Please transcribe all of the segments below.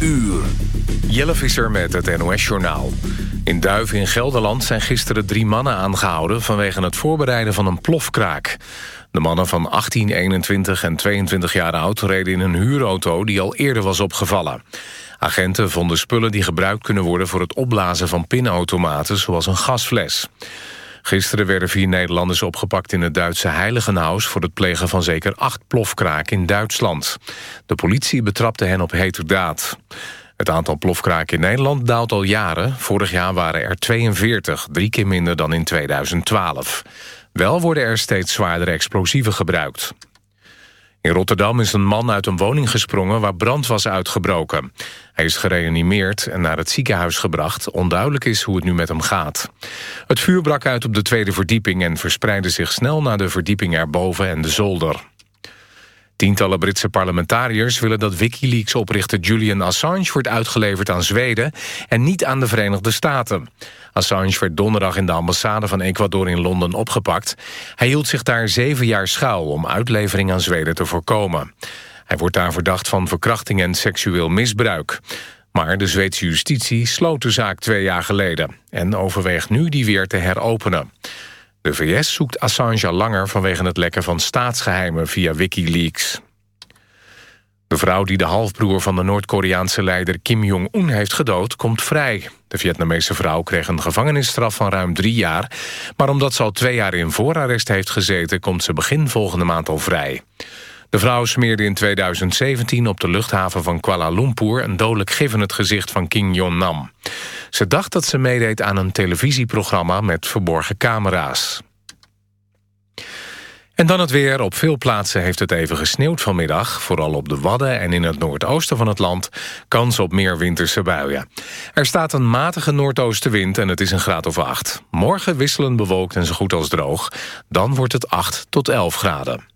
Uur. Jelle Visser met het NOS-journaal. In Duiven in Gelderland zijn gisteren drie mannen aangehouden... vanwege het voorbereiden van een plofkraak. De mannen van 18, 21 en 22 jaar oud reden in een huurauto... die al eerder was opgevallen. Agenten vonden spullen die gebruikt kunnen worden... voor het opblazen van pinautomaten, zoals een gasfles. Gisteren werden vier Nederlanders opgepakt in het Duitse Heiligenhaus... voor het plegen van zeker acht plofkraken in Duitsland. De politie betrapte hen op heterdaad. Het aantal plofkraken in Nederland daalt al jaren. Vorig jaar waren er 42, drie keer minder dan in 2012. Wel worden er steeds zwaardere explosieven gebruikt. In Rotterdam is een man uit een woning gesprongen waar brand was uitgebroken. Hij is gereanimeerd en naar het ziekenhuis gebracht. Onduidelijk is hoe het nu met hem gaat. Het vuur brak uit op de tweede verdieping en verspreidde zich snel naar de verdieping erboven en de zolder. Tientallen Britse parlementariërs willen dat Wikileaks-oprichter Julian Assange wordt uitgeleverd aan Zweden en niet aan de Verenigde Staten. Assange werd donderdag in de ambassade van Ecuador in Londen opgepakt. Hij hield zich daar zeven jaar schuil om uitlevering aan Zweden te voorkomen. Hij wordt daar verdacht van verkrachting en seksueel misbruik. Maar de Zweedse justitie sloot de zaak twee jaar geleden... en overweegt nu die weer te heropenen. De VS zoekt Assange al langer vanwege het lekken van staatsgeheimen via Wikileaks. De vrouw die de halfbroer van de Noord-Koreaanse leider Kim Jong-un heeft gedood, komt vrij. De Vietnamese vrouw kreeg een gevangenisstraf van ruim drie jaar... maar omdat ze al twee jaar in voorarrest heeft gezeten... komt ze begin volgende maand al vrij. De vrouw smeerde in 2017 op de luchthaven van Kuala Lumpur... een dodelijk gif in het gezicht van Kim Jong-nam. Ze dacht dat ze meedeed aan een televisieprogramma met verborgen camera's. En dan het weer. Op veel plaatsen heeft het even gesneeuwd vanmiddag. Vooral op de Wadden en in het noordoosten van het land. Kans op meer winterse buien. Er staat een matige noordoostenwind en het is een graad of 8. Morgen wisselen bewolkt en zo goed als droog. Dan wordt het 8 tot 11 graden.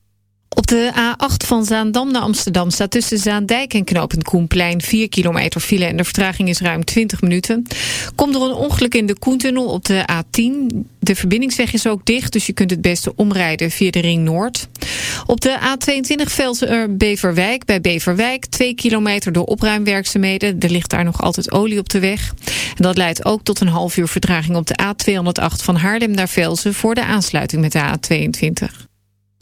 Op de A8 van Zaandam naar Amsterdam staat tussen Zaandijk en Knopend Koenplein 4 kilometer file en de vertraging is ruim 20 minuten. Komt er een ongeluk in de Koentunnel op de A10. De verbindingsweg is ook dicht, dus je kunt het beste omrijden via de Ring Noord. Op de A22 Velsen Beverwijk bij Beverwijk 2 kilometer door opruimwerkzaamheden. Er ligt daar nog altijd olie op de weg. En dat leidt ook tot een half uur vertraging op de A208 van Haarlem naar Velsen voor de aansluiting met de A22.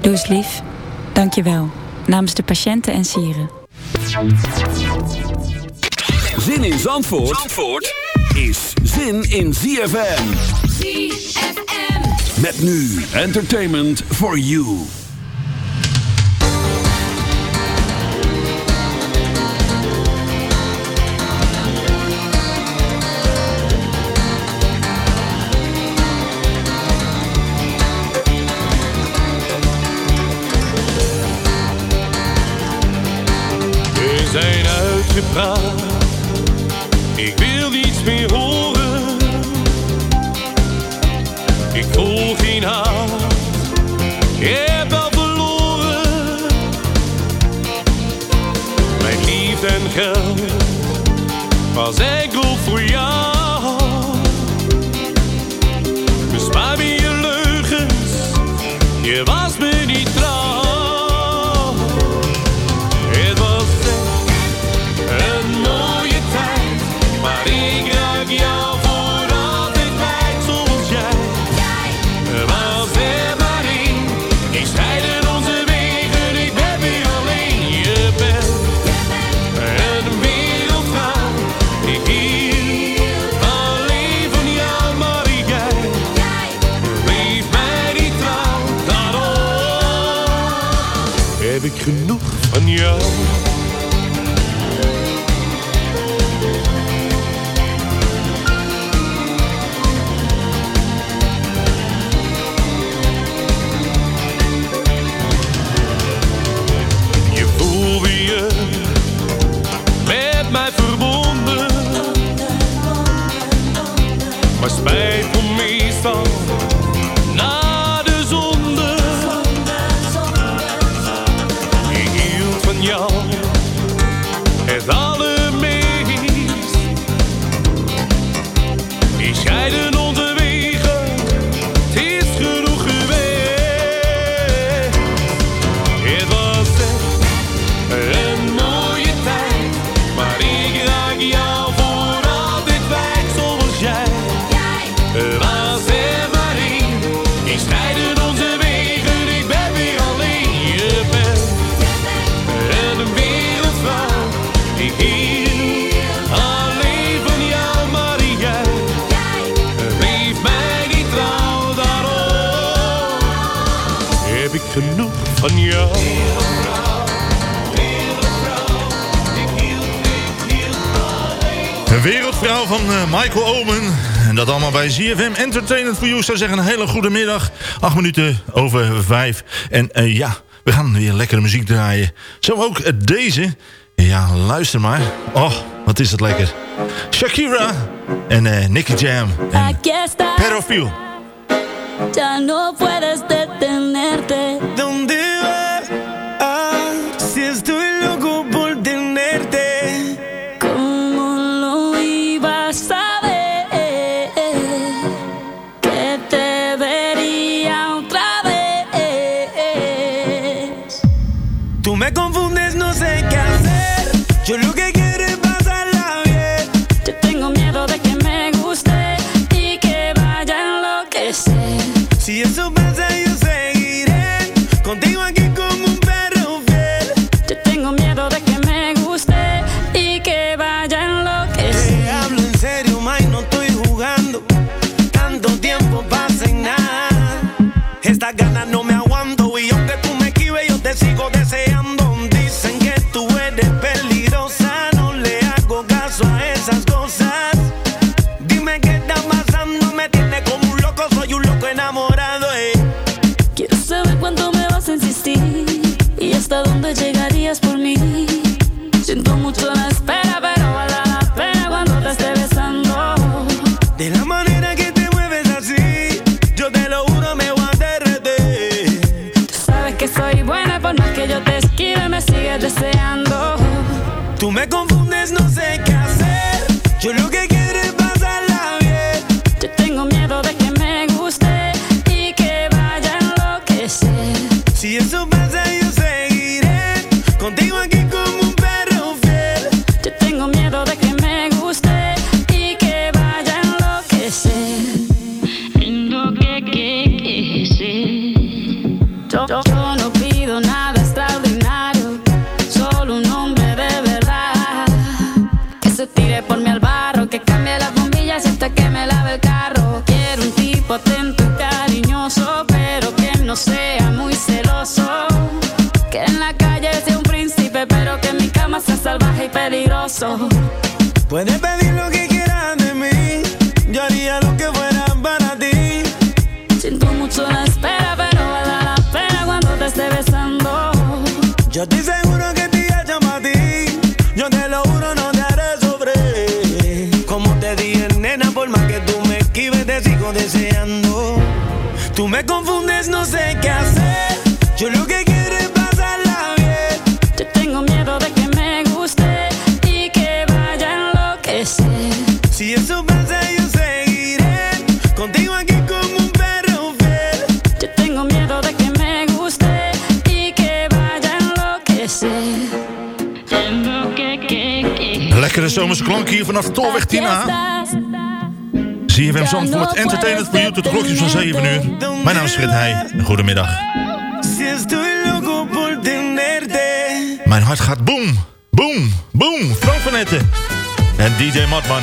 Doe eens lief. Dank je wel. Namens de patiënten en sieren. Zin in Zandvoort, Zandvoort is zin in ZFM. ZFM. Met nu entertainment for you. bij ZFM Entertainment for You. zou zeggen een hele goede middag. Acht minuten over vijf. En eh, ja, we gaan weer lekkere muziek draaien. Zo ook eh, deze. Ja, luister maar. Oh, wat is dat lekker. Shakira en uh, Nicky Jam en Pedofil. Ya no puedes detenerte. Lekkere zomerse klank hier vanaf Tolweg Tina. ZFM Zandvoort, entertainment voor u tot YouTube klokjes van 7 uur. Mijn naam is Fred Heij, goedemiddag. Mijn hart gaat boom, boom, boom. Frank van Etten en DJ Matman.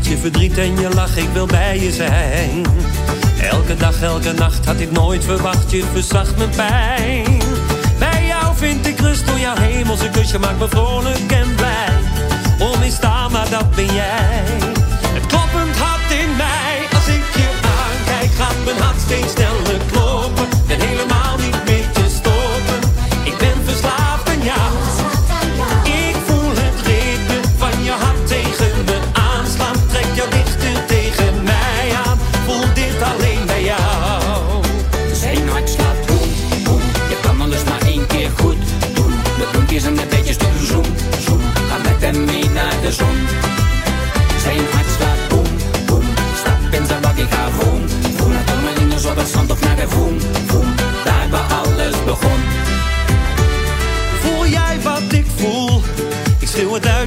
je verdriet en je lach, ik wil bij je zijn. Elke dag, elke nacht had ik nooit verwacht, je verzacht mijn pijn. Bij jou vind ik rust door jouw hemelse kusje, maakt me vrolijk en blij. Onweerstaanbaar, dat ben jij. Het kloppend hart in mij, als ik je aankijk, gaat mijn hart steeds sneller kloppen.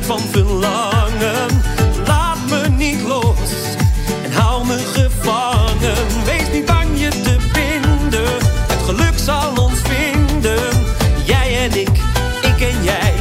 van verlangen. Laat me niet los en hou me gevangen. Wees niet bang je te binden, het geluk zal ons vinden. Jij en ik, ik en jij.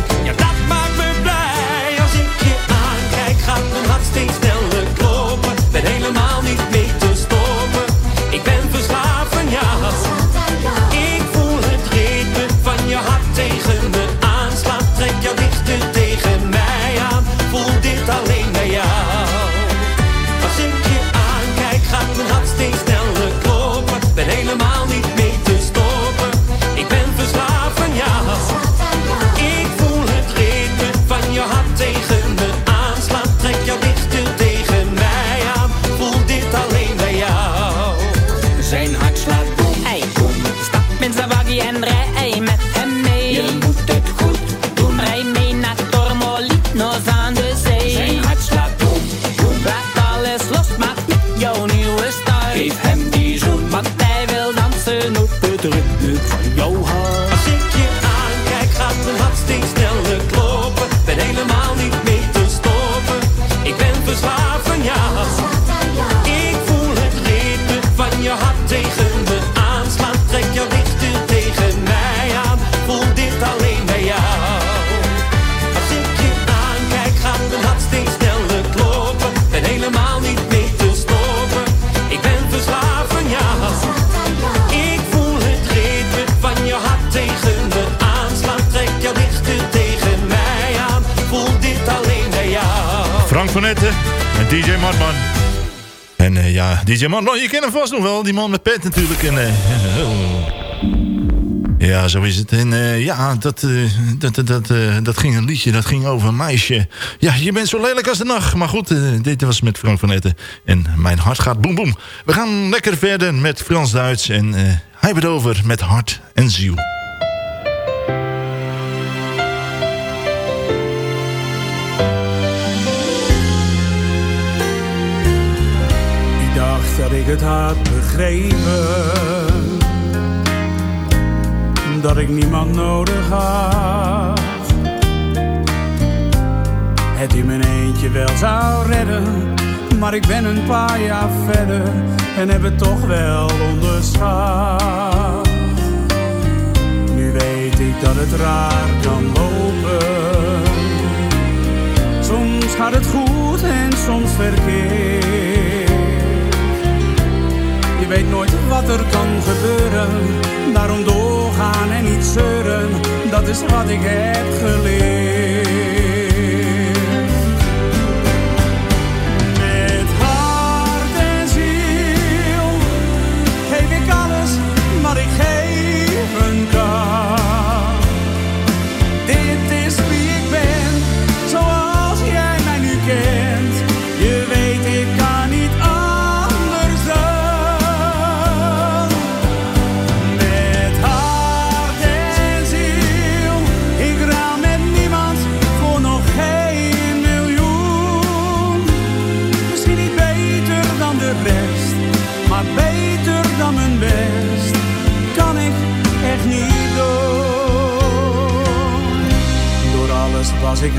van Etten en DJ Madman. En eh, ja, DJ Madman, je kent hem vast nog wel. Die man met pet natuurlijk. En, eh, ja, zo is het. En eh, ja, dat, dat, dat, dat ging een liedje. Dat ging over een meisje. Ja, je bent zo lelijk als de nacht. Maar goed, dit was met Frank van Etten. En mijn hart gaat boem boem. We gaan lekker verder met Frans Duits. En hij het over met hart en ziel. ik het had begrepen dat ik niemand nodig had. Het in mijn eentje wel zou redden, maar ik ben een paar jaar verder en heb het toch wel onderschat. Nu weet ik dat het raar kan lopen. Soms gaat het goed en soms verkeerd. Weet nooit wat er kan gebeuren. Daarom doorgaan en niet zeuren, dat is wat ik heb geleerd.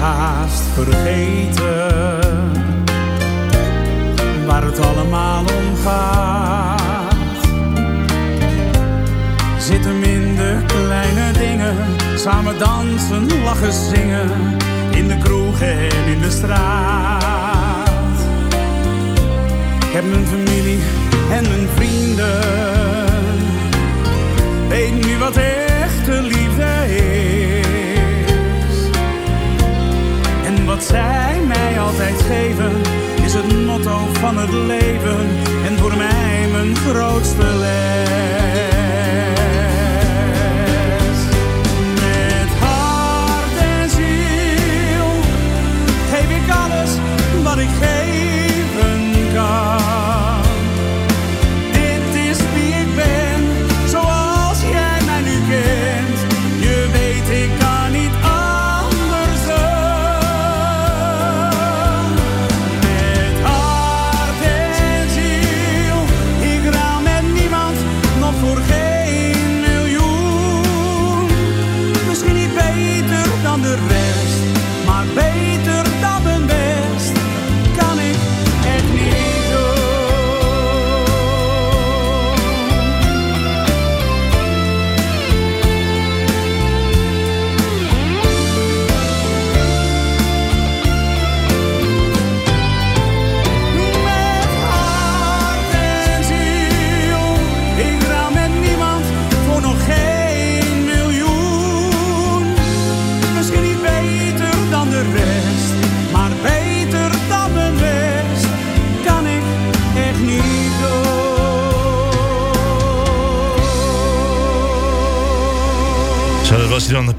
Haast vergeten. Waar het allemaal om gaat. Zit hem in de kleine dingen. Samen dansen, lachen, zingen. In de kroeg en in de straat. Ik heb mijn familie en mijn vrienden. Weet nu wat echte liefde is. Wat zij mij altijd geven, is het motto van het leven. En voor mij mijn grootste les.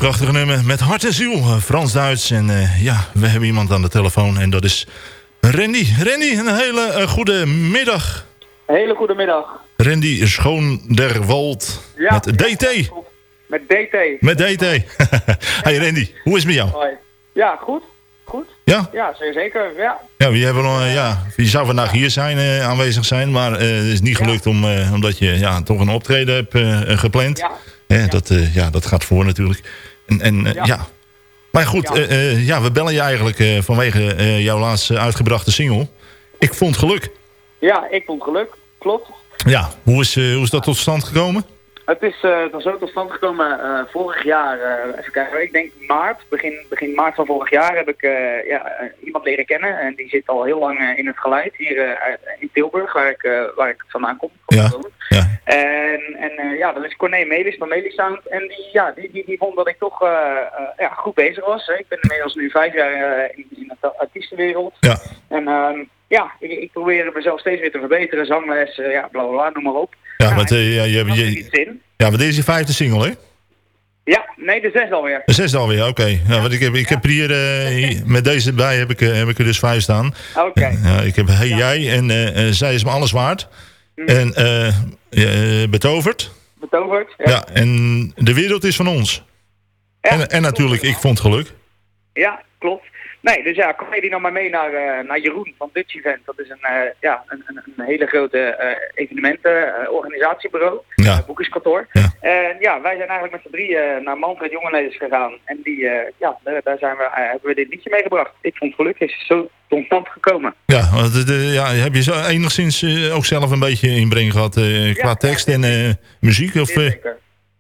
Een prachtige nummer. Met hart en ziel, eh, Frans-Duits. En eh, ja, we hebben iemand aan de telefoon en dat is Randy. Randy, een hele eh, goede middag. Hele goede middag. Randy Schoonderwald Ja. met DT. Met DT. Met DT. hey Randy, hoe is het met jou? Hoi. Ja, goed. Goed. Ja? Ja, zeker. Ja. Ja, we hebben, eh, ja, je zou vandaag hier zijn, eh, aanwezig zijn, maar eh, het is niet gelukt om, eh, omdat je ja, toch een optreden hebt eh, eh, gepland. Ja. Hè, Dat, eh, ja, dat gaat voor natuurlijk. En, en eh, Ja. ja. Maar goed, Ja. ja. ja, we bellen je eigenlijk eh, vanwege eh, jouw laatst uitgebrachte single. Ik vond geluk. Ja, ik vond geluk. Klopt. Ja, hoe is, eh, hoe is dat tot stand gekomen? Het is eh, dan zo tot stand gekomen eh, vorig jaar, eh, even kijken, ik denk maart, begin, begin maart van vorig jaar heb ik eh, ja, eh, iemand leren kennen. En die zit al heel lang eh, in het geluid hier eh, in Tilburg, waar ik, eh, waar ik vandaan kom. Ja. En, en eh, ja, dat is Corné Melis van Melis Sound. En die, ja, die, die, die vond dat ik toch eh, eh, ja, goed bezig was. Hè. Ik ben inmiddels nu vijf jaar eh, in, in de artiestenwereld. Ja. En ehm, ja, ik, ik probeer mezelf steeds weer te verbeteren. Zangles, eh, ja, bla bla noem maar op. Ja, want eh, ja, je, je, ja, maar dit is je vijfde single, hè? Ja, nee, de zesde alweer. De zesde alweer, oké. Ja, want ik heb, ik heb hier, eh, hier- met deze bij heb ik, heb ik er dus vijf staan. Oké. Ja, ik heb Hey Jij en Zij is me alles waard. En eh, eh, Betoverd. Betoverd. Ja. en De wereld is van ons. En, en natuurlijk Ik vond geluk. Ja, klopt. Nee, dus ja, kom je die nog maar mee naar, eh, naar Jeroen van Dutch Event. Dat is een, eh, ja, een, een, een hele grote eh evenementen-organisatiebureau, Ja. boekingskantoor. En ja, wij zijn eigenlijk met z'n drieën naar Manfred Jongenlezers gegaan. En die, ja, daar, zijn we, hebben we dit liedje meegebracht. Ik vond het gelukkig, is zo tot stand gekomen. Ja, want de, de- ja, heb je zo enigszins ook zelf een beetje inbreng gehad eh, qua tekst en muziek? Of, eh,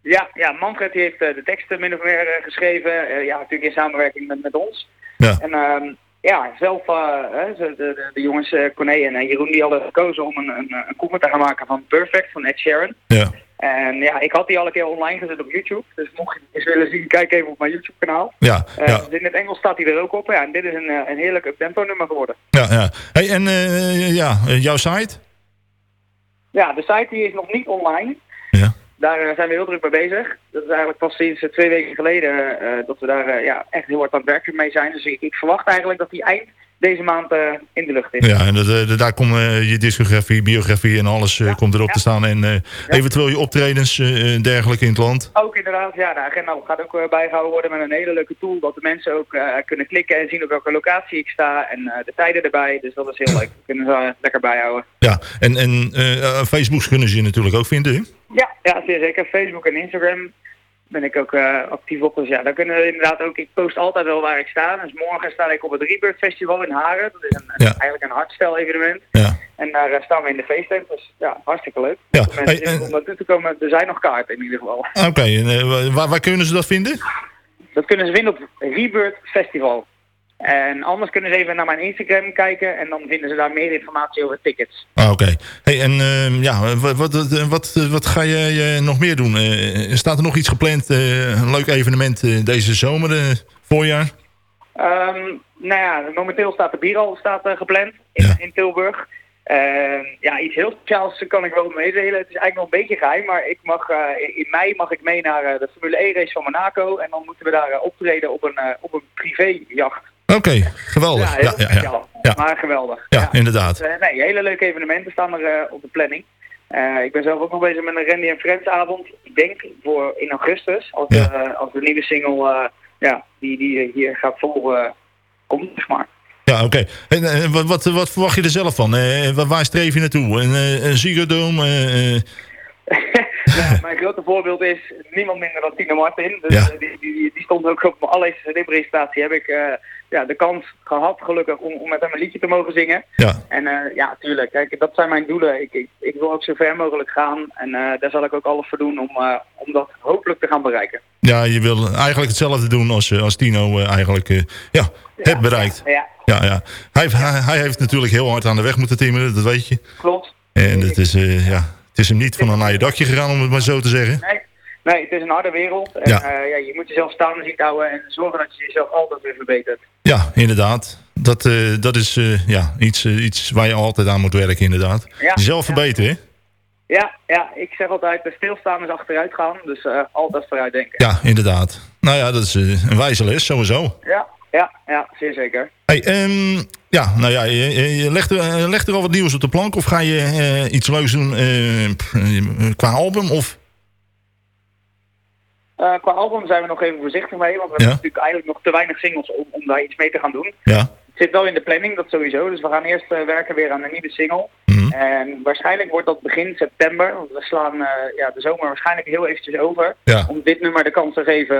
Ja, ja Manfred die heeft eh, de teksten min of meer eh, geschreven. Eh, ja, natuurlijk in samenwerking met, met ons. Ja. En ehm, ja, zelf, de, de, de jongens uh, Corné en Jeroen die hadden gekozen om een, een, een cover te gaan maken van Perfect van Ed Sheeran. Ja. En ja, ik had die al een keer online gezet op YouTube. Dus mocht je eens willen zien, kijk even op mijn YouTube kanaal. Ja, dus in het Engels staat hij er ook op. Ja, en dit is een, een heerlijk up-tempo nummer geworden. ja, ja. Hey, en ja, jouw site? Ja, de site die is nog niet online. Ja. Daar eh, zijn we heel druk mee bezig. Dat is eigenlijk pas sinds eh, twee weken geleden eh, dat we daar ja, echt heel hard aan het werken mee zijn. Dus ik, ik verwacht eigenlijk dat die eind deze maand eh, in de lucht is. Ja, en dat, eh, daar komt eh, je discografie, biografie en alles komt erop te staan. En eventueel je optredens en dergelijke in het land. Ook inderdaad, ja, de agenda gaat ook eh, bijgehouden worden met een hele leuke tool. Dat de mensen ook kunnen klikken en zien op welke locatie ik sta. En de tijden erbij. Dus dat is heel leuk. Dat kunnen ze lekker bijhouden. Ja, en, en Facebook kunnen ze je natuurlijk ook vinden. hè? Ja, ja, zeer zeker. Facebook en Instagram ben ik ook eh, actief op. Dus ja, daar kunnen we inderdaad ook. Ik post altijd wel waar ik sta. Dus morgen sta ik op het Rebirth Festival in Haren. Dat is een, eigenlijk een hardstyle evenement. Ja. En daar eh, staan we in de feesttent. Dus ja, hartstikke leuk. Ja, hey, en- om naartoe te komen, er zijn nog kaarten in ieder geval. Oké, en eh, waar, waar kunnen ze dat vinden? Dat kunnen ze vinden op Rebirth Festival. En anders kunnen ze even naar mijn Instagram kijken en dan vinden ze daar meer informatie over tickets. Ah, Oké. Hey, en ehm, ja, wat, wat, wat, wat, wat ga je eh, nog meer doen? Eh, staat er nog iets gepland? eh, een leuk evenement eh, deze zomer, eh, voorjaar? Ehm, nou ja, momenteel staat de bierhal staat, eh, gepland in, in Tilburg. Ehm, ja, iets heel speciaals kan ik wel meedelen. Het is eigenlijk nog een beetje geheim, maar ik mag, eh, in mei mag ik mee naar eh, de Formule E race van Monaco. En dan moeten we daar eh, optreden op een, eh, op een privéjacht. Oké, geweldig. Ja, Ja, ja, ja. Maar geweldig. Ja, inderdaad. Dus, eh, nee, hele leuke evenementen staan er eh, op de planning. Eh, ik ben zelf ook nog bezig met een Randy en Friends avond. Ik denk voor in augustus, als, de, als de nieuwe single ja, die, die hier gaat volgen komt, zeg maar. Ja, oké. En wat, wat, wat verwacht je er zelf van? Waar, waar streef je naartoe? Een, een Nou, mijn grote voorbeeld is niemand minder dan Tino Martin. Dus, Ja. die, die, die stond ook op mijn allereerste CD-presentatie. Heb ik ja, de kans gehad, gelukkig, om, om met hem een liedje te mogen zingen. Ja. En eh, ja, tuurlijk. Kijk, dat zijn mijn doelen. Ik, ik, ik wil ook zo ver mogelijk gaan. En eh, daar zal ik ook alles voor doen om, eh, om dat hopelijk te gaan bereiken. ja, je wil eigenlijk hetzelfde doen als, als Tino eigenlijk eh, ja, hebt bereikt. Ja, Ja, ja. Hij, heeft- hij, hij heeft natuurlijk heel hard aan de weg moeten timmeren, dat weet je. klopt. En het is, ja, het is hem niet van een naar je dakje gegaan, om het maar zo te zeggen. Nee, nee het is een harde wereld. En Ja. ja. ja, je moet jezelf staande zien houden en zorgen dat je jezelf altijd weer verbetert. Ja, inderdaad. Dat, eh, dat is eh, ja, iets, eh, iets waar je altijd aan moet werken, inderdaad. Ja, Jezelf verbeteren? Ja, ja, ik zeg altijd, eh, stilstaan is achteruit gaan. Dus eh, altijd vooruit denken. Ja, inderdaad. Nou ja, dat is eh, een wijze les, sowieso. Ja, ja, ja, zeer zeker. Hey, ehm, ja, nou ja, je, legt, er, eh, legt er al wat nieuws op de plank? Of ga je eh, iets leuks doen eh, eh, qua album? Of, Eh, qua album zijn we nog even voorzichtig mee, want we hebben natuurlijk eigenlijk nog te weinig singles om, om daar iets mee te gaan doen. ja, Het zit wel in de planning, dat sowieso. Dus we gaan eerst eh, werken weer aan een nieuwe single. Mhm. En waarschijnlijk wordt dat begin september, want we slaan eh, ja, de zomer waarschijnlijk heel eventjes over. Ja. Om dit nummer de kans te geven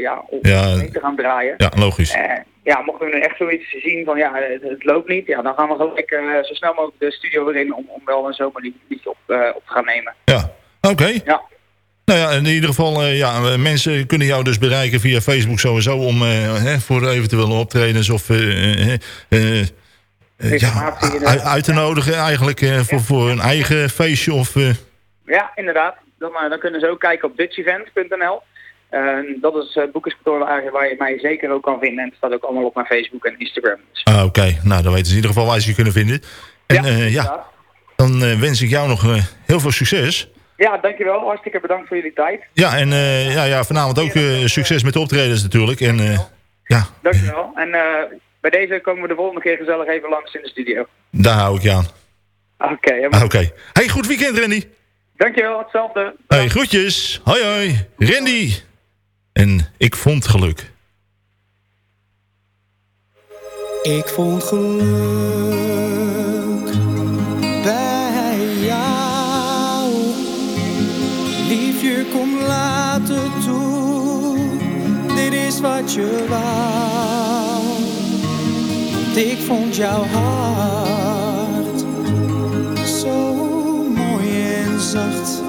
ja, om mee te gaan draaien. ja, logisch. Ja, mochten we nu echt zoiets zien van ja, het, het loopt niet, ja, dan gaan we gelijk zo snel mogelijk de studio weer in om, om wel een zomerliedje op, op te gaan nemen. Ja, oké. Ja. Nou ja, in ieder geval, eh, ja, eh, mensen kunnen jou dus bereiken via Facebook sowieso... om eh, hè, voor eventuele optredens of eh, ja, uit te nodigen eigenlijk voor, voor een eigen feestje of... Ja, inderdaad. Dan, dan kunnen ze ook kijken op dutchevent.nl. En dat is het boekingskantoor waar, waar je mij zeker ook kan vinden. En het staat ook allemaal op mijn Facebook en Instagram. Dus Ah, Oké, nou dan weten ze in ieder geval waar ze je kunnen vinden. En ja, ja dan wens ik jou nog heel veel succes. Ja, dankjewel. Hartstikke bedankt voor jullie tijd. Ja, en eh, ja, ja, vanavond ook eh, succes met de optredens natuurlijk. En eh, ja, Dankjewel. En eh, bij deze komen we de volgende keer gezellig even langs in de studio. daar hou ik je aan. Oké, helemaal Ah, Oké. Hey, goed weekend Randy. Dankjewel, hetzelfde. Hey, groetjes. Hoi hoi. Randy. En ik vond geluk. Ik vond geluk je ik vond jouw hart zo mooi en zacht.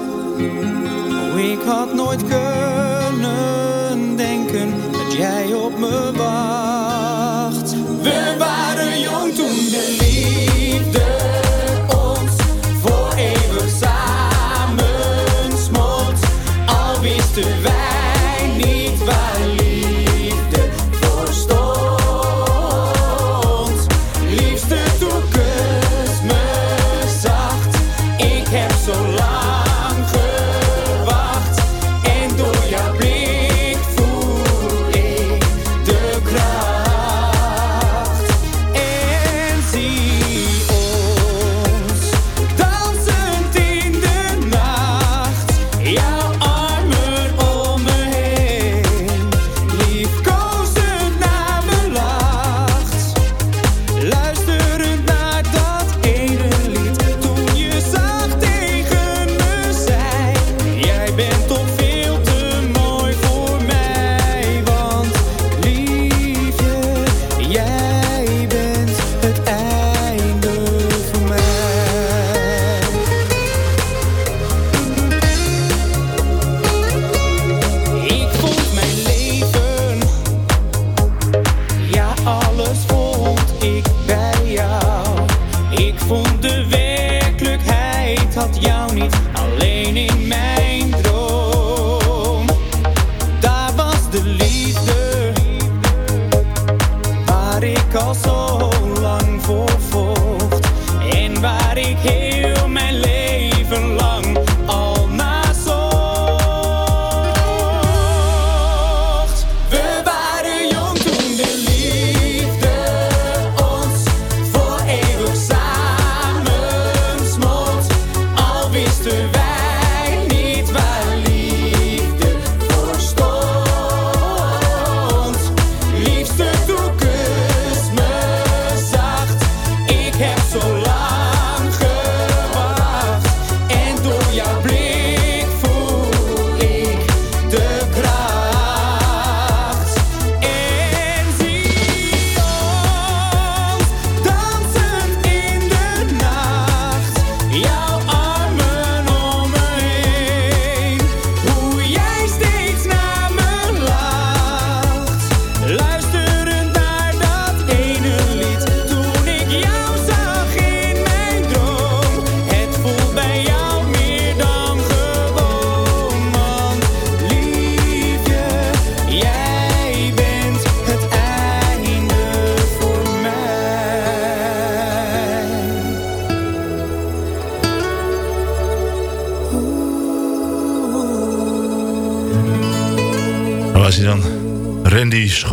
Oh, ik had nooit kunnen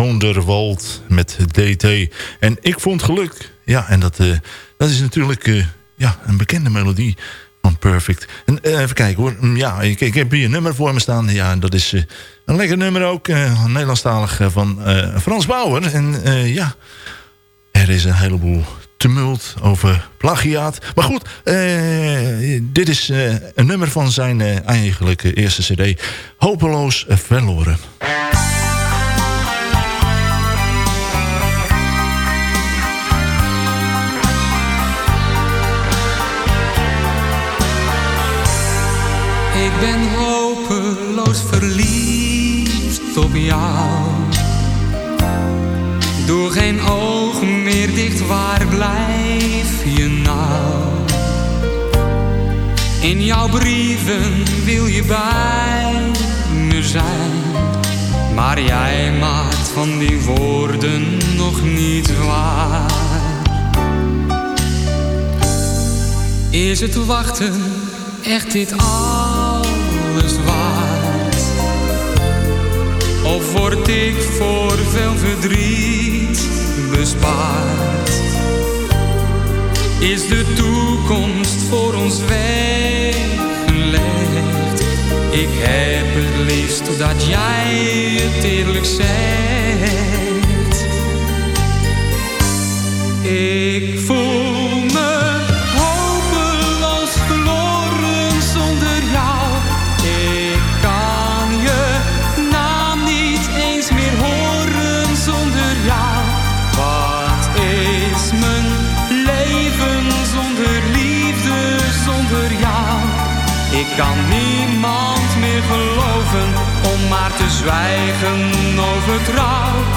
Randy Schoonderwald met DT. En ik vond geluk. Ja, en dat, eh, dat is natuurlijk eh, ja, een bekende melodie van Perfect. En eh, even kijken hoor. Mm, Ja, ik, ik heb hier een nummer voor me staan. Ja, dat is een lekker nummer ook. Nederlandstalig van Frans Bauer. En ja, er is een heleboel tumult over plagiaat. Maar goed, dit is een nummer van zijn eigenlijke eerste cd. Hopeloos verloren. Verliefd op jou. Doe geen ogen meer dicht, waar blijf je nou? In jouw brieven wil je bij me zijn. Maar jij maakt van die woorden nog niet waar. Is het wachten echt dit alles waard? Of word ik voor veel verdriet bespaard? Is de toekomst voor ons weggelegd? Ik heb het liefst dat jij het eerlijk zegt. zwijgen over trouw.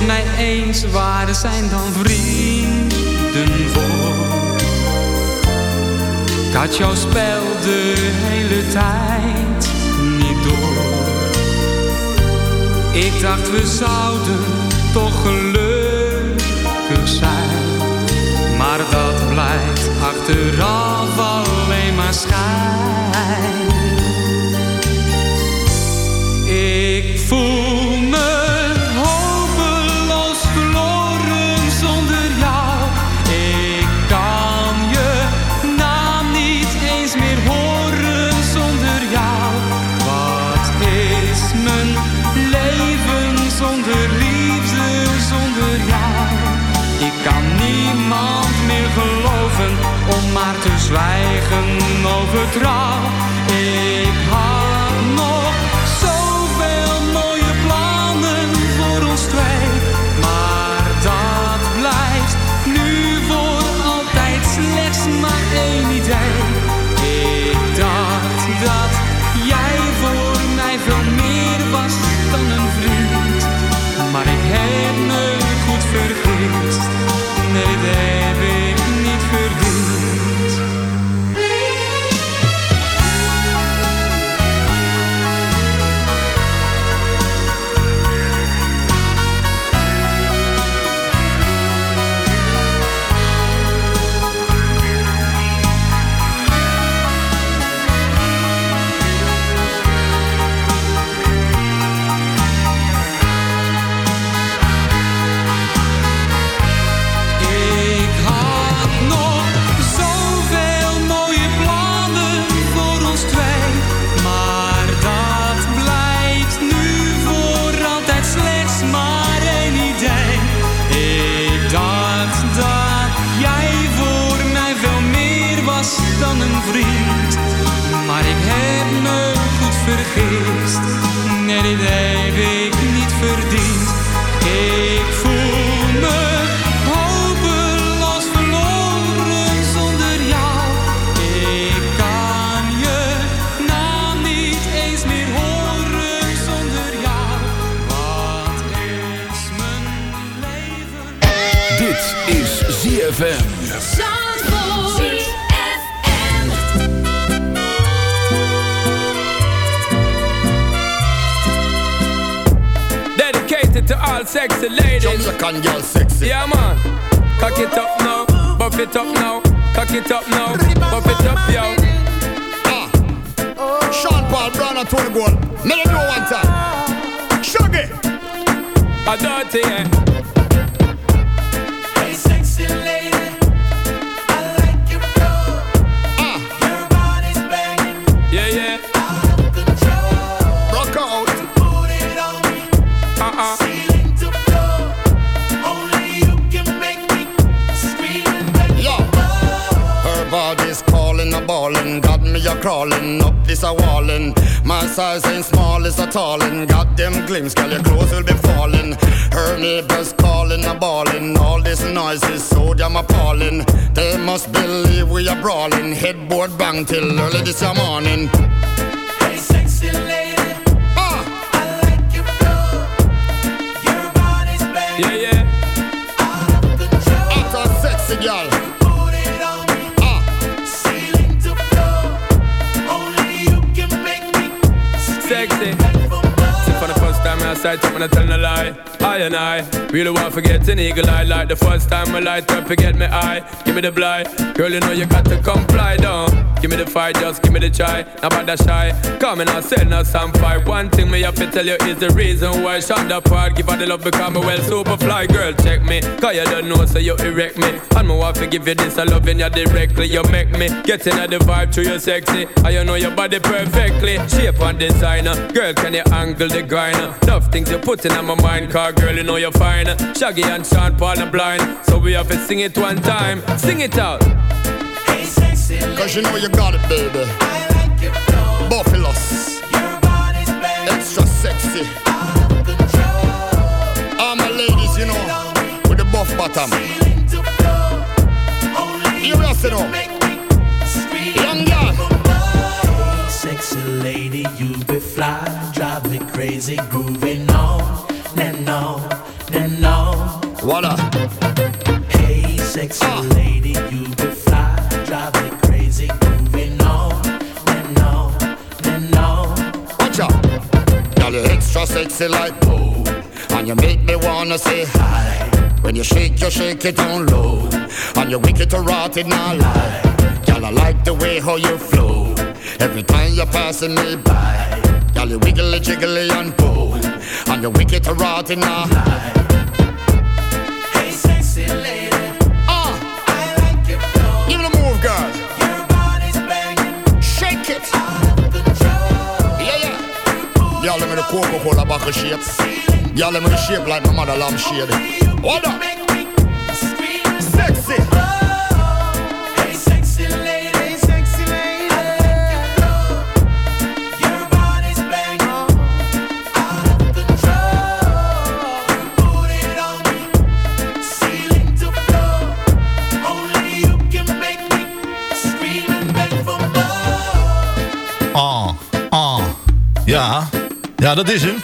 mij eens, waar zijn dan vrienden voor? Ik had jouw spel de hele tijd niet door. Ik dacht we zouden toch gelukkig zijn. Maar dat blijkt achteraf alleen maar schijn. maar te zwijgen over trouw. all sexy ladies. Jamaican girl sexy. Yeah, man. Cock it up now, buff it up now, cock it up now, buff it up, yo. Ah. Sean Paul Brown and Tony Gold. Let it know one time. Shaggy. A dirty, yeah. crawling up this a walling. My size ain't small, it's a tallin'. Got them glimpse, girl, your clothes will be falling. Her neighbors calling I bawling. All this noise is so damn appalling. They must believe we are brawling. Headboard bang till early this morning. Hey, sexy lady. sight, I'm gonna tell no lie. I and I really want to forget an eagle eye. Like the first time I light up, forget my eye. Give me the blind, girl, you know you got to comply, down. Give me the fight, just give me the try. Now about that shy, come and I'll send us some fight. One thing me have to tell you is the reason why Shonda part. Give her the love because me well super fly, girl. Check me, cause you don't know, so you erect me. And my wife give you this, I loving you directly. You make me get in the vibe to your sexy. I you know your body perfectly. Shape and designer, girl, can you angle the grinder? Nothing things you put in my mind, car girl, you know you're fine. Shaggy and Sean Paul and blind. So we have to sing it one time. Sing it out. Cause you know you got it, baby. I like your flow. Buffaloes. Your body's bang. Extra sexy. All my ladies, you know, with the buff bottom. You rest it up. Young girl. Sexy lady, you be fly, drive me crazy, grooving on and on and on. Voila. Hey, sexy ah. lady, you be fly, drive me crazy, grooving on and on and on. Watch out. Girl, you extra sexy like boom. And you make me wanna say hi. When you shake, you shake it down low. And you wicked to rot it now lie. Girl, I like the way how you flow. Every time you're passing me by. Girl, you wiggly jiggly and pull. And you wicked to rot now lie. Hey, sexy lady. Ah. I like your flow. Give it a move, girl. Your body's banging. Shake it. Yeah, yeah. Y'all let me the Coca-Cola bottle shape. Y'all let me the shape like my mother lamb shade. Hold up. Ja, dat is hem.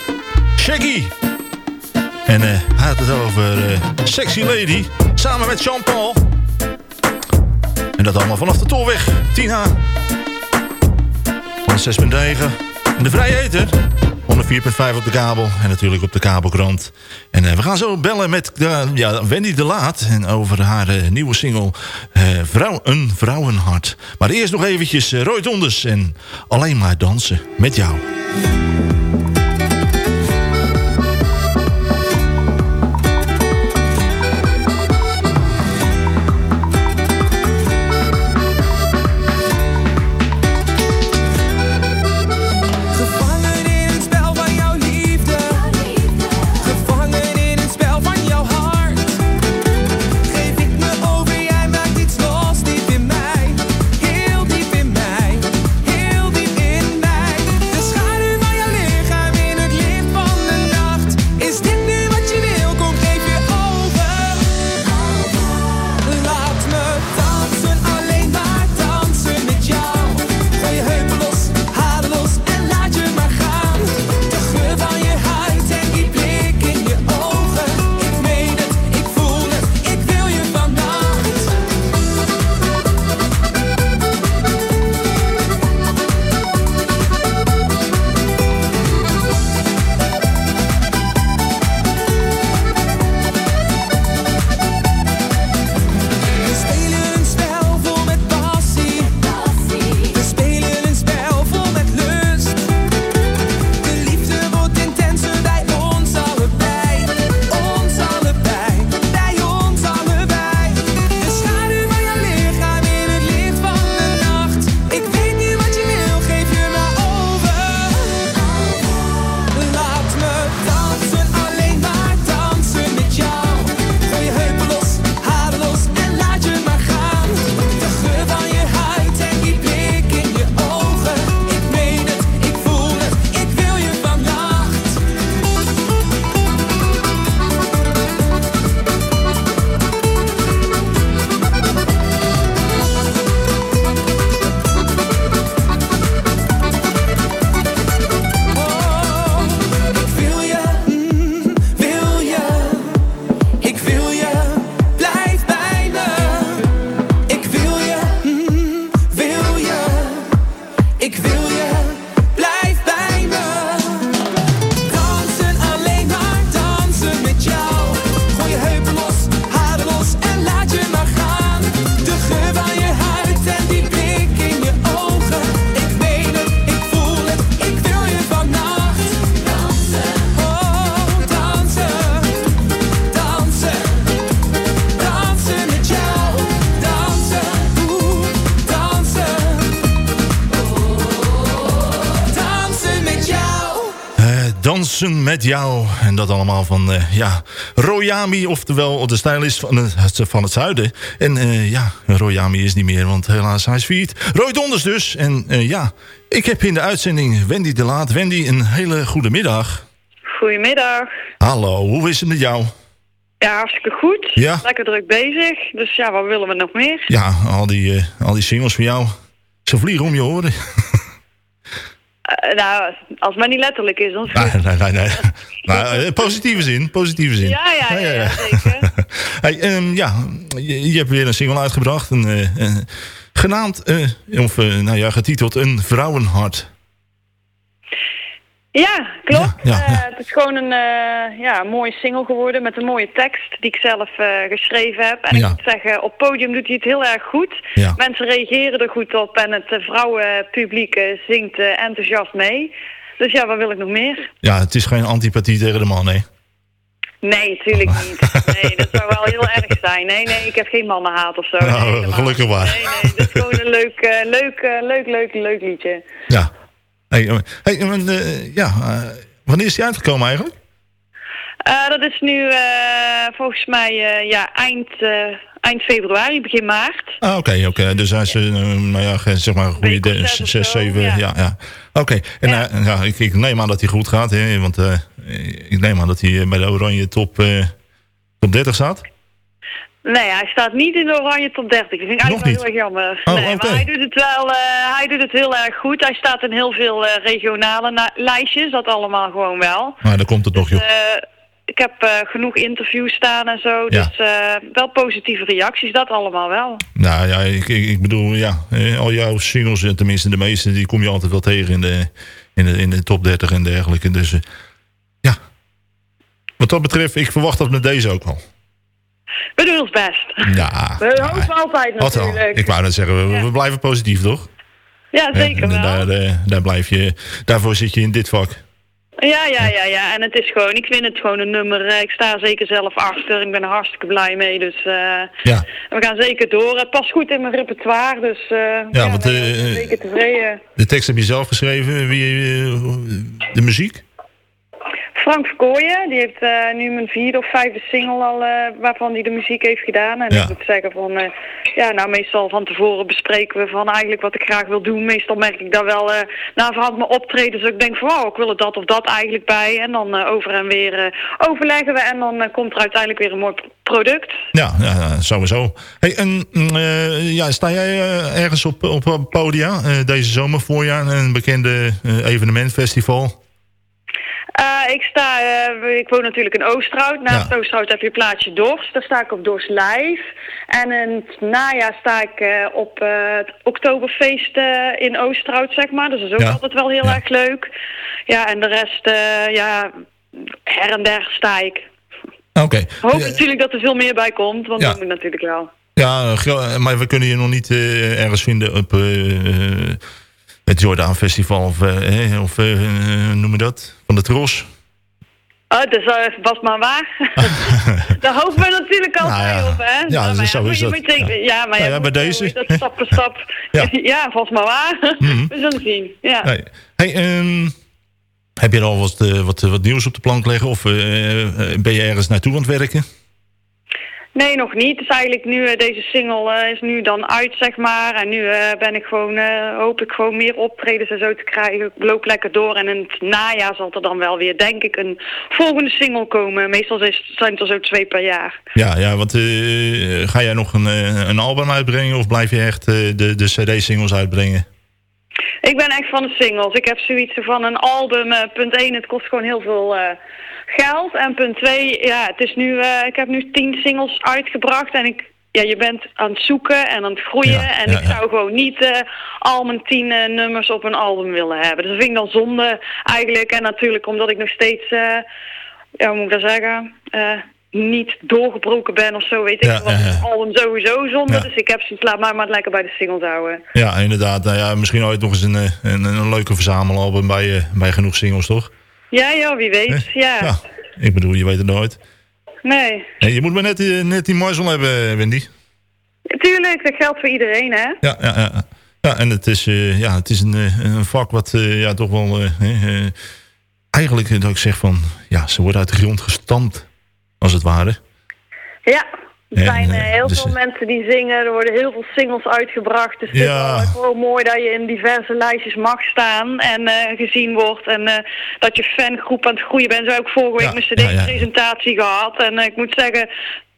Shaggy. En eh, hij had het over eh, Sexy Lady. Samen met Jean-Paul. En dat allemaal vanaf de Tolweg. Tina. 106.9. En de Vrije Eter. 104.5 op de kabel. En natuurlijk op de kabelkrant. En eh, we gaan zo bellen met ja, Wendy de Laat. En over haar nieuwe single Vrouw, Een Vrouwenhart. Maar eerst nog eventjes Roy Donders. En alleen maar dansen met jou. Met jou. En dat allemaal van, eh, ja, Royami, oftewel de stylist van het, van het zuiden. En eh, ja, Royami is niet meer, want helaas hij is failliet. Roy Donders dus. En eh, ja, ik heb in de uitzending Wendy de Laat. Wendy, een hele goede middag. Goedemiddag. Hallo, hoe is het met jou? Ja, hartstikke goed. Ja. Lekker druk bezig. Dus ja, wat willen we nog meer? Ja, al die, al die singles van jou. Ze vliegen om je oren. Nou, als het maar niet letterlijk is, dan... Nee, nee, nee. nee. Maar, eh, positieve zin, positieve zin. Ja, ja, ja, ja, zeker. hey, ehm, ja, je, je hebt weer een single uitgebracht. Een, eh, genaamd, eh, of nou ja, getiteld Een Vrouwenhart. Ja, klopt. Ja, ja, Eh, het is gewoon een eh, ja, mooie single geworden met een mooie tekst die ik zelf eh, geschreven heb. En ik moet zeggen, op podium doet hij het heel erg goed. Ja. Mensen reageren er goed op en het vrouwenpubliek zingt enthousiast mee. Dus ja, wat wil ik nog meer? Ja, het is geen antipathie tegen de man, nee. Nee, natuurlijk niet. Nee, dat zou wel heel erg zijn. Nee, nee, ik heb geen mannenhaat of zo. Nee, Nou, helemaal gelukkig maar. Nee, nee, het is gewoon een leuk, leuk, leuk, leuk, leuk liedje. Ja. Hey, eh, hey, en, eh, ja, eh, wanneer is die uitgekomen eigenlijk? Eh, dat is nu eh, volgens mij eh, ja, eind, eh, eind februari, begin maart. Ah, oké, oké. Dus hij is, eh, nou ja, zeg maar, een goede Week of de- zes of zes, zo, zeven, ja. ja, ja. Oké, en eh, ja, ik, ik neem aan dat hij goed gaat, hè, want eh, ik neem aan dat hij eh, bij de Oranje top, eh, top 30 staat. Nee, hij staat niet in de oranje top 30. Dat vind ik eigenlijk wel heel erg jammer. Oh, nee, maar hij doet het wel, eh, hij doet het heel erg goed. Hij staat in heel veel eh, regionale na- lijstjes, dat allemaal gewoon wel. Maar dan komt het nog, joh. Eh, ik heb genoeg interviews staan en zo, Ja. dus wel positieve reacties, dat allemaal wel. Nou ja, ik, ik, bedoel, ja, al jouw singles, tenminste de meeste, die kom je altijd wel tegen in de, in de, in de top 30 en dergelijke. Dus ja, wat dat betreft, ik verwacht dat met deze ook wel. We doen ons best. Ja, We hopen altijd wat natuurlijk. Ik wou net zeggen, we, we blijven positief, toch? Ja, zeker En, wel. Daar, eh, daar blijf je, daarvoor zit je in dit vak. Ja, ja, ja, ja. En het is gewoon, ik vind het gewoon een nummer. eh, Ik sta er zeker zelf achter. Ik ben er hartstikke blij mee. Dus eh, Ja. we gaan zeker door. Het past goed in mijn repertoire. Dus Ja, want zeker tevreden. de tekst heb je zelf geschreven, wie, de muziek? Frank Verkooyen, die heeft eh, nu mijn vierde of vijfde single al, eh, waarvan hij de muziek heeft gedaan. En Ja. ik moet zeggen van, eh, ja, nou meestal van tevoren bespreken we van eigenlijk wat ik graag wil doen. Meestal merk ik daar wel, na verhand mijn optredens, dat ik denk van, oh, ik wil er dat of dat eigenlijk bij. En dan over en weer overleggen we en dan komt er uiteindelijk weer een mooi product. Ja, ja sowieso. Hey, en, mm, ja, sta jij ergens op, op een podia deze zomer, voorjaar, een bekende evenementfestival? Eh, ik sta, eh, ik woon natuurlijk in Oosterhout. Naast Oosterhout heb je het plaatsje Dorst. Daar sta ik op Dorst Live. En in het najaar sta ik eh, op het Oktoberfeest in Oosterhout, zeg maar. Dus dat is ook Ja. altijd wel heel erg leuk. Ja, en de rest, ja, her en der sta ik. Oké. Ik hoop natuurlijk dat er veel meer bij komt, want Ja. dat moet natuurlijk wel. Ja, maar we kunnen je nog niet ergens vinden op het Jordaan Festival of, eh, eh, of eh, eh, noem je dat? Van de Tros. Oh, dus uh, was maar waar. Daar hopen we natuurlijk altijd Nou ja. op, hè? Ja, Nou, maar zo is dat. ja. maar Nou ja, bij deze. Dat stap voor stap. Ja. ja. vast maar waar. Mhm. We zullen zien. Ja. Hey, hey, ehm, heb je al wat, eh, wat, wat nieuws op de plank liggen? Of eh, eh, ben je ergens naartoe aan het werken? Nee, nog niet. Dus eigenlijk nu, eh, deze single eh, is nu dan uit, zeg maar. En nu eh, ben ik gewoon, hoop ik gewoon meer optredens en zo te krijgen. Ik loop lekker door. En in het najaar zal er dan wel weer, denk ik, een volgende single komen. Meestal is, zijn het er zo twee per jaar. Ja, ja want ga jij nog een, een album uitbrengen? Of blijf je echt de, de cd-singles uitbrengen? Ik ben echt van de singles. Ik heb zoiets van een album. punt 1, het kost gewoon heel veel geld. En punt 2, ja, het is nu, eh, ik heb nu tien singles uitgebracht. En ik, ja, je bent aan het zoeken en aan het groeien. en ja, ik zou gewoon niet eh, al mijn tien eh, nummers op een album willen hebben. Dus dat vind ik dan zonde eigenlijk. En natuurlijk omdat ik nog steeds, eh, ja, hoe moet ik dat zeggen... eh, niet doorgebroken ben of zo, weet ik wel. Een album sowieso zonde. Dus ik heb zoiets, laat mij maar lekker bij de singles houden. Ja, inderdaad. Nou ja, misschien ooit nog eens een, een, een leuke verzamelalbum bij, bij genoeg singles, toch? Ja, ja, wie weet. Ja. Ik bedoel, je weet het nooit. Nee. Hey, je moet maar net, die- net die mazzel hebben, Wendy. Tuurlijk, dat geldt voor iedereen, hè? Ja, ja, ja. ja en het is, eh, ja, het is een, eh, een vak wat eh, ja, toch wel... eh, eh, eigenlijk eh, dat ik zeg van... Ja, ze worden uit de grond gestampt, als het ware. Ja, er Ja, zijn eh, heel dus, veel mensen die zingen. Er worden heel veel singles uitgebracht. Dus het is Ja. wel gewoon mooi dat je in diverse lijstjes mag staan en eh, gezien wordt. En eh, dat je fangroep aan het groeien bent. Zo heb ik vorige week mijn ja, ja. cd-presentatie gehad. En ik moet zeggen,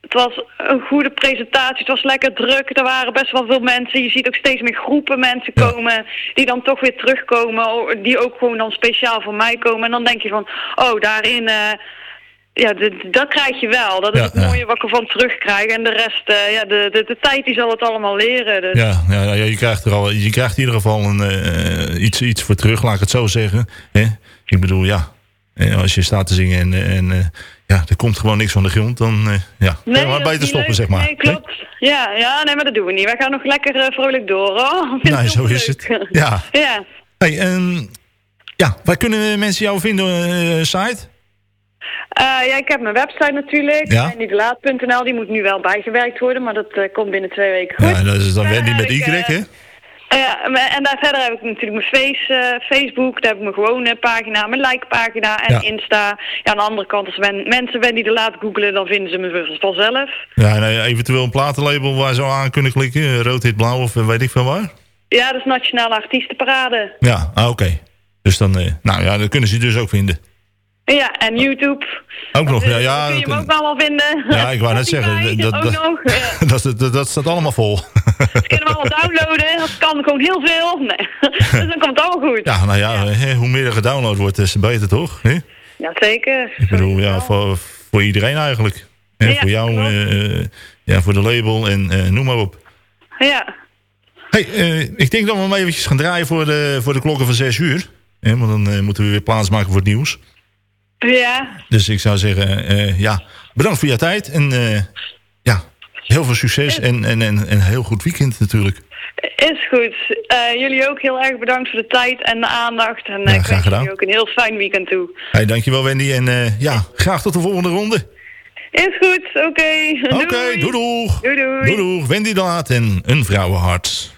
het was een goede presentatie. Het was lekker druk. Er waren best wel veel mensen. Je ziet ook steeds meer groepen mensen komen die dan toch weer terugkomen. Die ook gewoon dan speciaal voor mij komen. En dan denk je van, oh, daarin... ja, de- dat krijg je wel. Dat is Ja, het ja. mooie wat ik ervan terugkrijg. En de rest, eh, ja, de, de, de tijd die zal het allemaal leren. Dus. Ja, ja, ja, je, krijgt er al, je krijgt in ieder geval een, eh, iets, iets voor terug, laat ik het zo zeggen. Hè? Ik bedoel, ja, als je staat te zingen en, en eh, ja, er komt gewoon niks van de grond, dan ja, je maar beter niet stoppen, leuk. zeg maar. Nee, klopt. Ja, ja, nee, maar dat doen we niet. Wij gaan nog lekker vrolijk door, hoor. Nou, zo is het. Ja. ja. Hey, ehm, ja, waar kunnen mensen jou vinden, site? Eh, ja, ik heb mijn website natuurlijk. Ja. Die moet nu wel bijgewerkt worden, maar dat eh, komt binnen twee weken goed. Ja, dat is dan Wendy met Y, ik, eh, hè? Ja, en daar verder heb ik natuurlijk mijn face, Facebook, daar heb ik mijn gewone pagina, mijn like-pagina en Ja. Insta. Ja, aan de andere kant, als men, mensen Wendy de Laat googelen, dan vinden ze me vanzelf. Ja, en eventueel een platenlabel waar ze aan kunnen klikken, rood, wit, blauw of weet ik veel waar. Ja, dat is Nationale Artiestenparade. Ja, ah, oké. Dus dan, nou ja, dat kunnen ze dus ook vinden. Ja, en YouTube. Ook nog, ja, ja. Kun je hem ook allemaal vinden. Ja, ik wou net zeggen, dat, dat, nog. Ja. dat, dat, dat staat allemaal vol. Ze kunnen hem allemaal downloaden. Dat kan gewoon heel veel. Nee. dus dan komt het allemaal goed. Ja, nou ja, hoe meer er gedownload wordt, des te beter toch? Ja, zeker. Ik bedoel, ja, voor, voor iedereen eigenlijk. Ja, voor jou, eh, eh, ja, voor de label en eh, noem maar op. Ja. Hey, ik denk dat we hem eventjes gaan draaien voor de, voor de klokken van 6 uur. Want dan moeten we weer plaatsmaken voor het nieuws. Ja, Dus ik zou zeggen, eh, ja, bedankt voor je tijd. En eh, ja, heel veel succes en, en, en, en een heel goed weekend natuurlijk. is goed. Eh, jullie ook heel erg bedankt voor de tijd en de aandacht. En Ja, ik wens jullie ook een heel fijn weekend toe. Hey, dankjewel Wendy en ja, graag tot de volgende ronde. Is goed, oké. Oké, doei doeg. Doei doei. Doei doeg. Wendy de Laat en een vrouwenhart.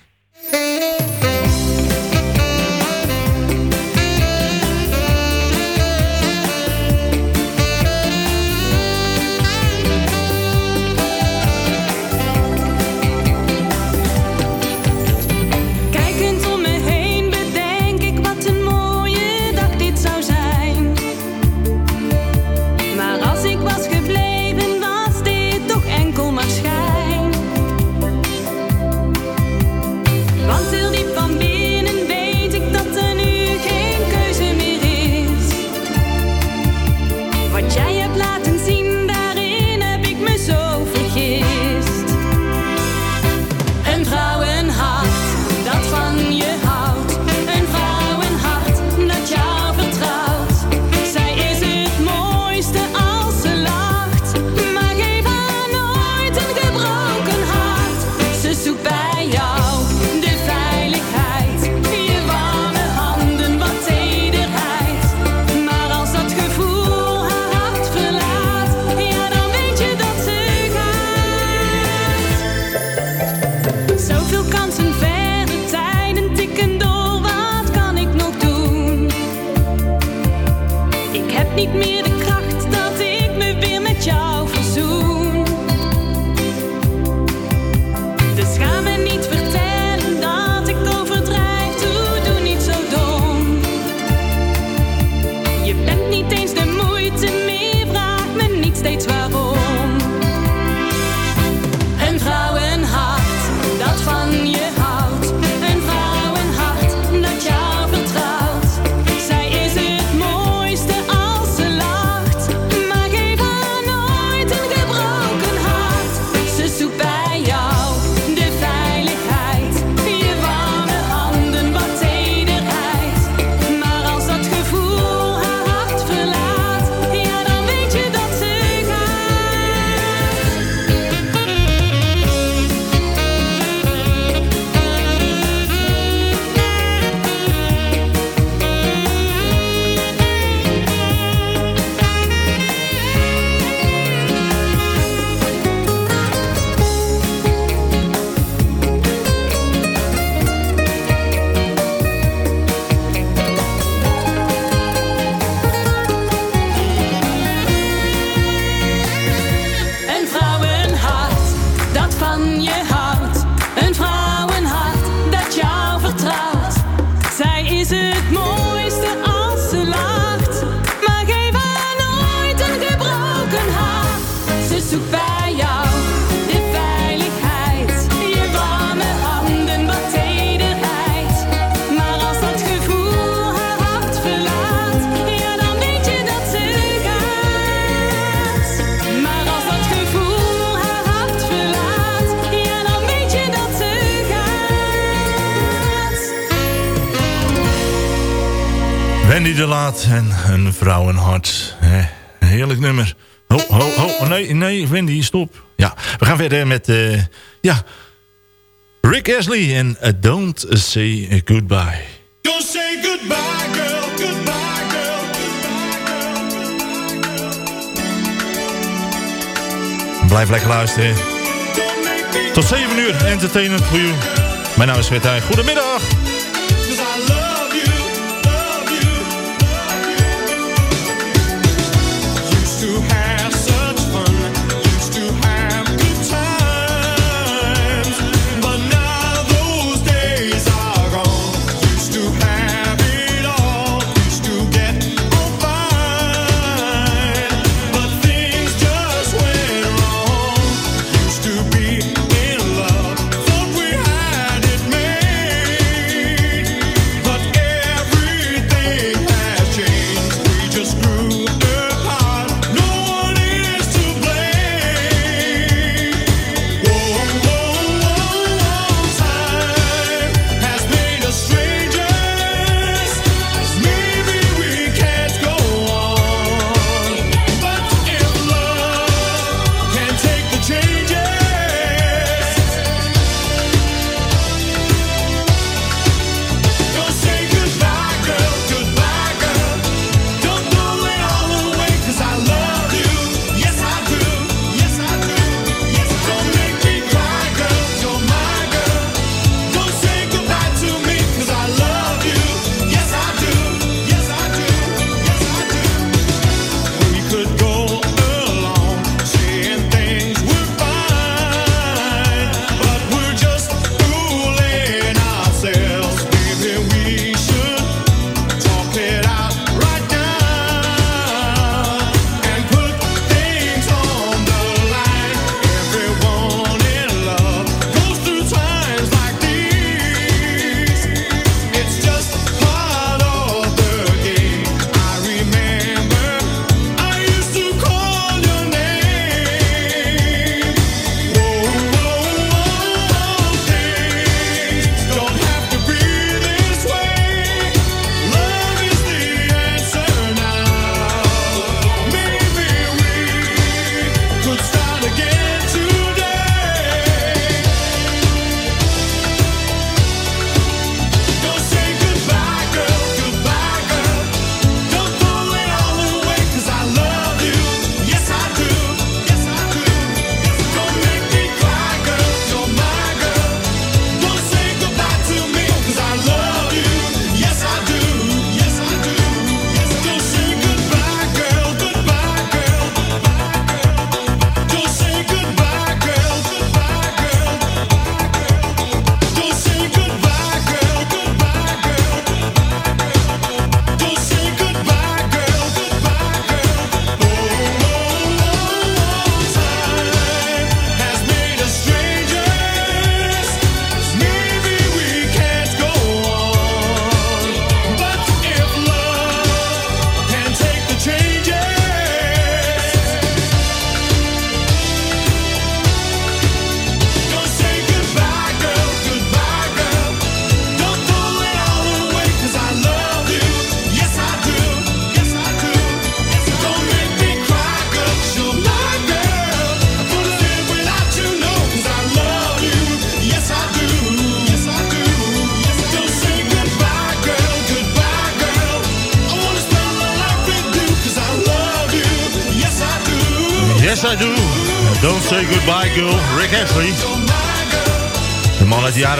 de Laat en een vrouwenhart. Een heerlijk nummer. Ho, ho, ho. Nee, nee, Wendy, stop. Ja, we gaan verder met... Eh, ja, Rick Ashley en eh, Don't Say Goodbye. Don't say goodbye, girl, goodbye, girl, goodbye, girl. Blijf lekker luisteren. Tot 7 uur, entertainment voor you. Mijn naam is Gertijn. Goedemiddag.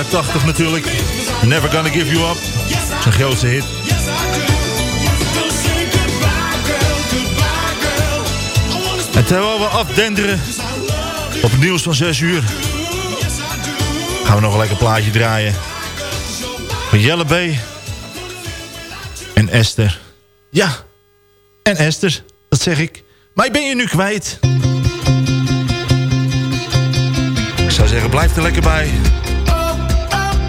80 natuurlijk. Never Gonna Give You Up. Zijn grootste hit. En terwijl we afdenderen op het nieuws van 6 uur... gaan we nog een lekker plaatje draaien. Van Jelle B. En Esther. Ja, en Esther, dat zeg ik. Maar ik ben je nu kwijt. Ik zou zeggen, blijf er lekker bij.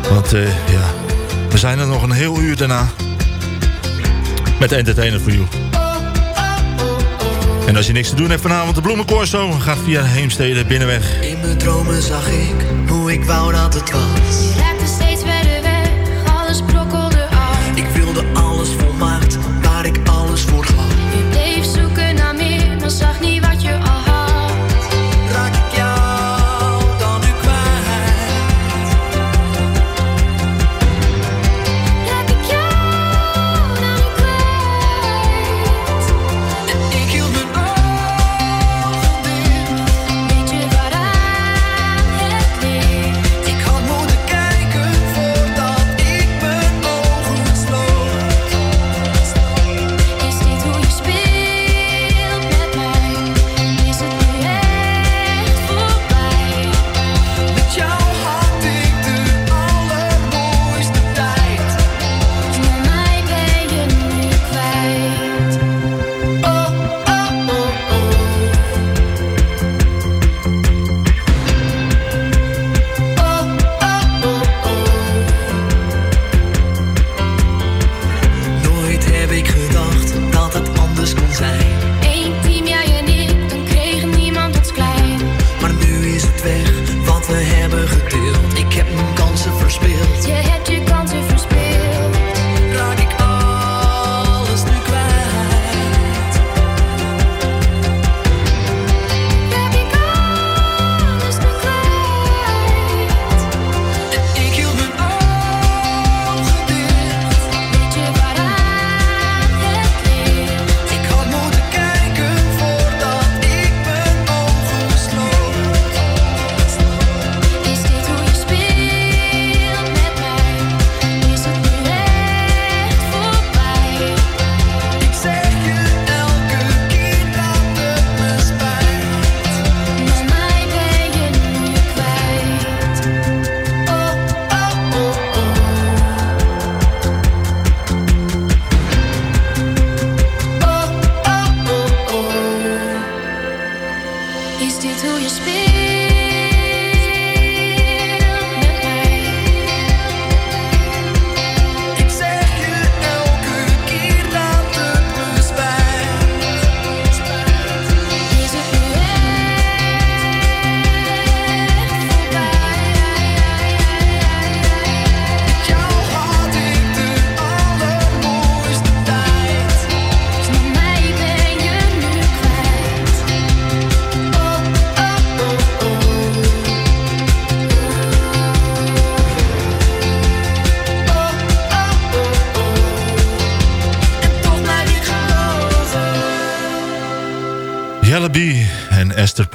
Want eh, ja, we zijn er nog een heel uur daarna. Met Entertainer for You. En als je niks te doen hebt vanavond, de Bloemencorso gaat via Heemstede binnenweg. In mijn dromen zag ik hoe ik wou dat het was.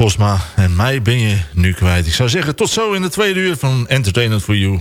Posma. En mij ben je nu kwijt. Ik zou zeggen, tot zo in de tweede uur van Entertainment for You.